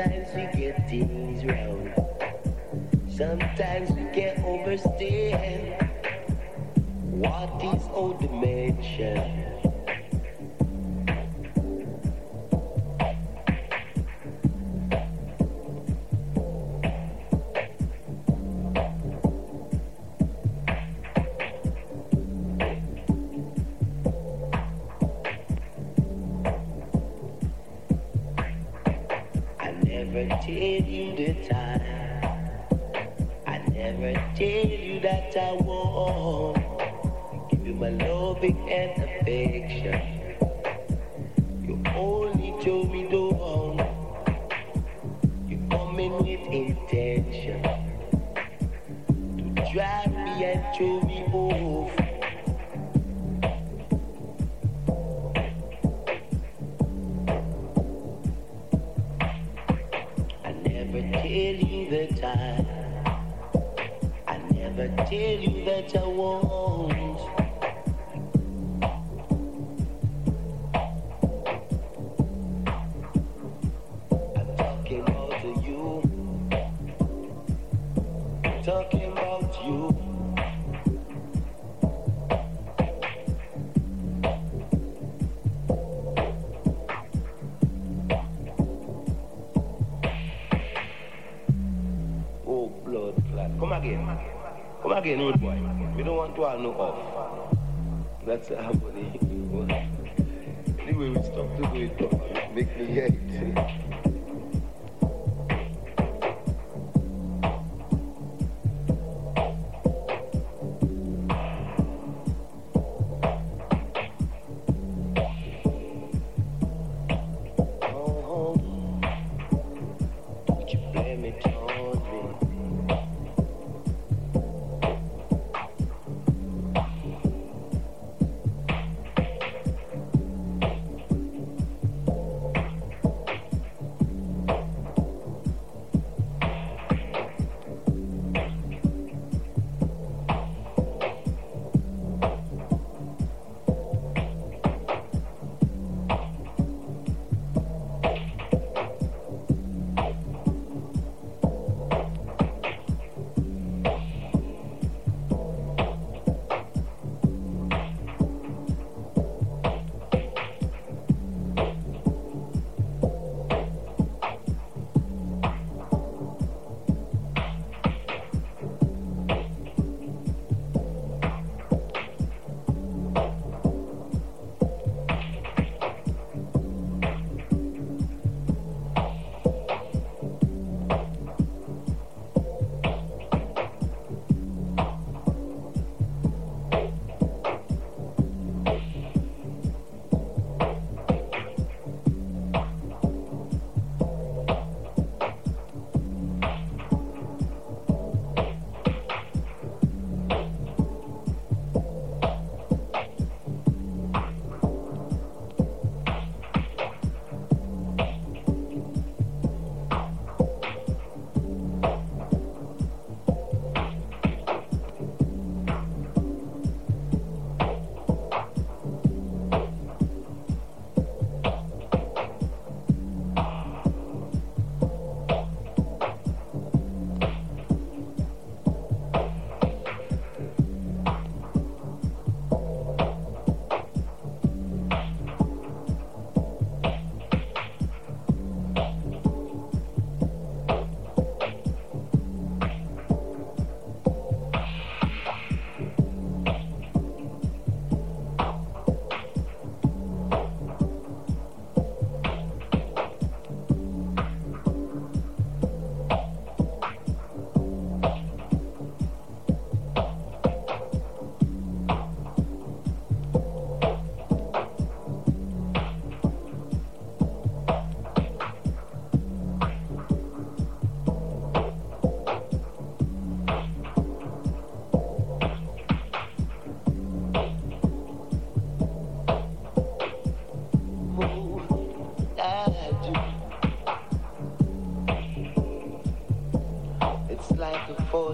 Sometimes we get things wrong. Sometimes we get overstaying. What is old dementia? tell you that I want.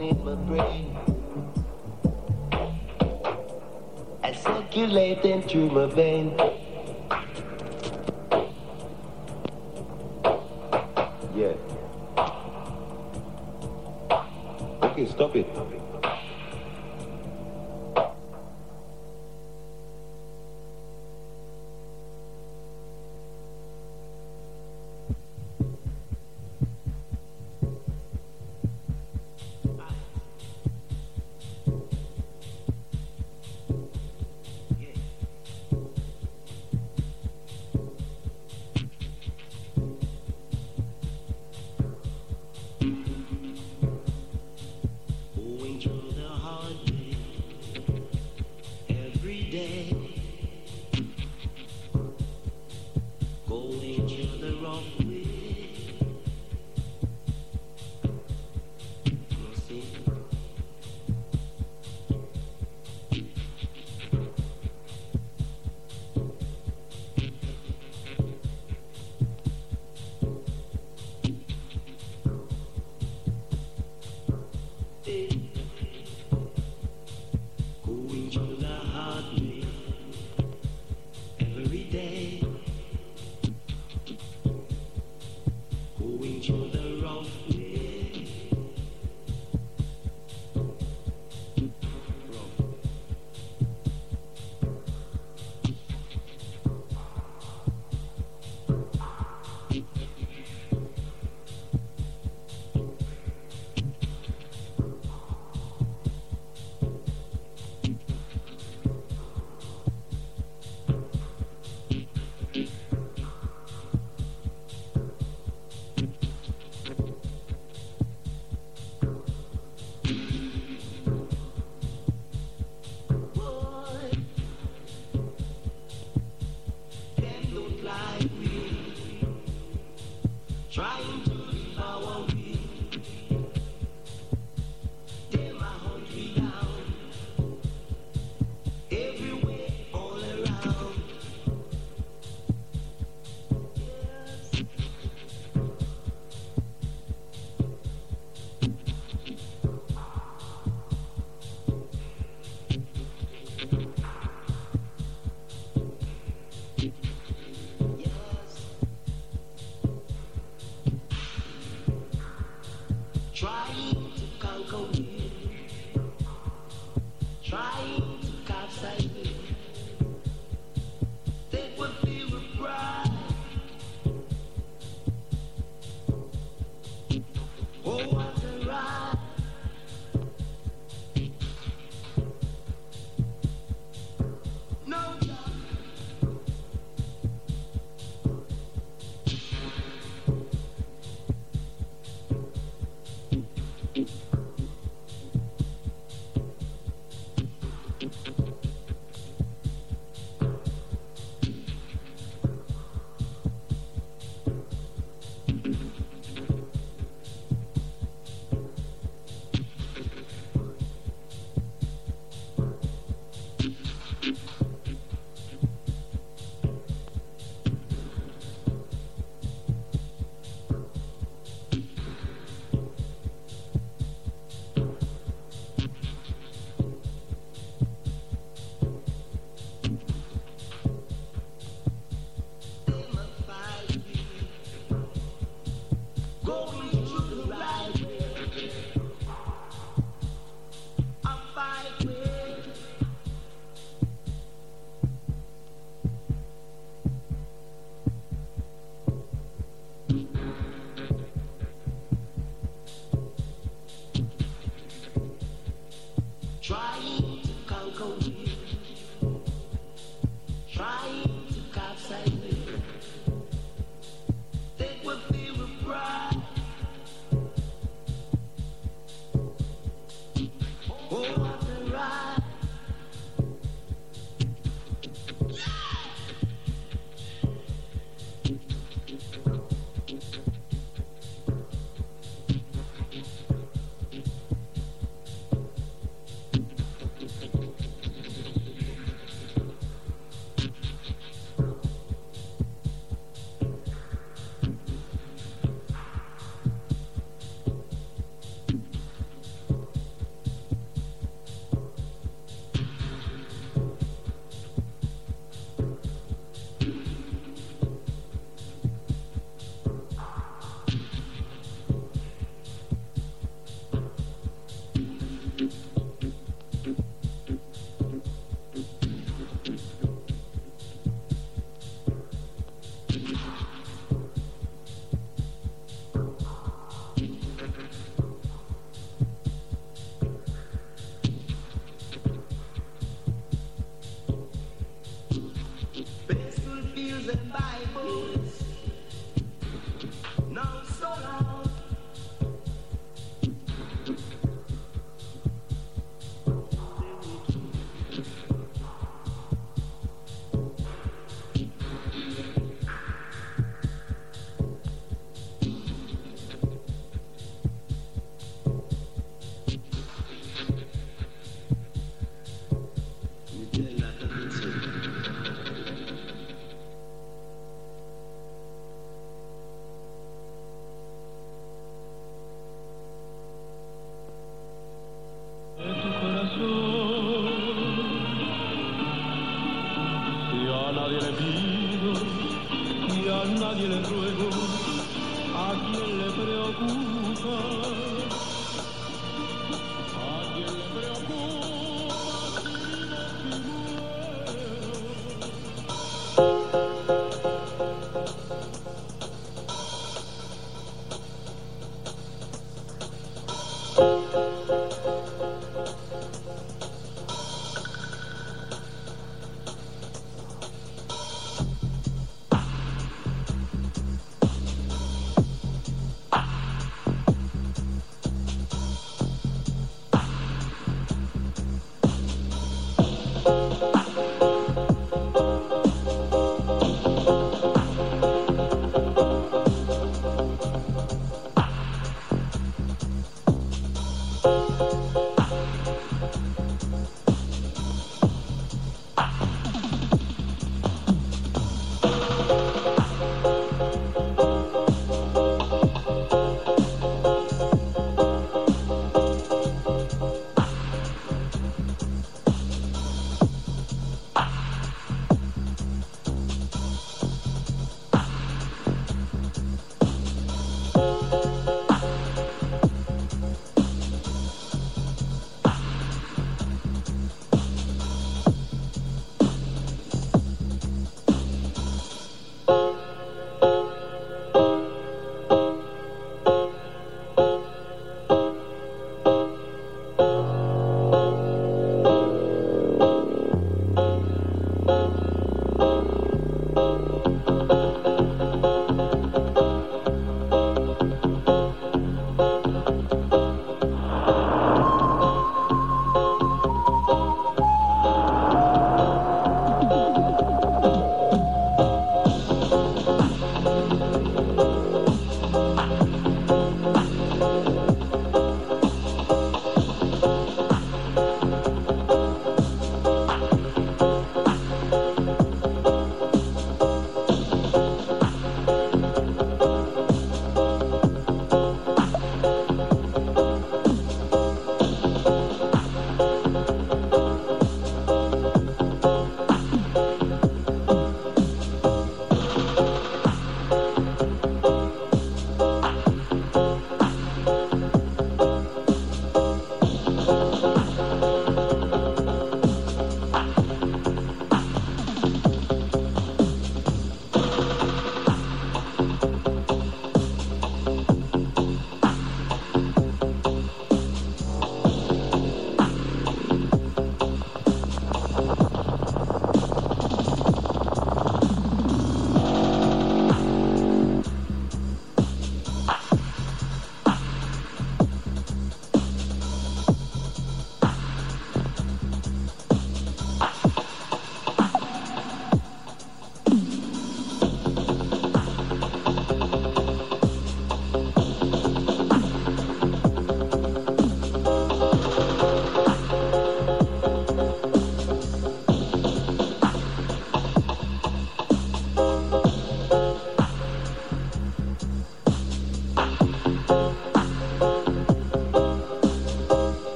In my brain. And circulating through my veins. rock. Bye.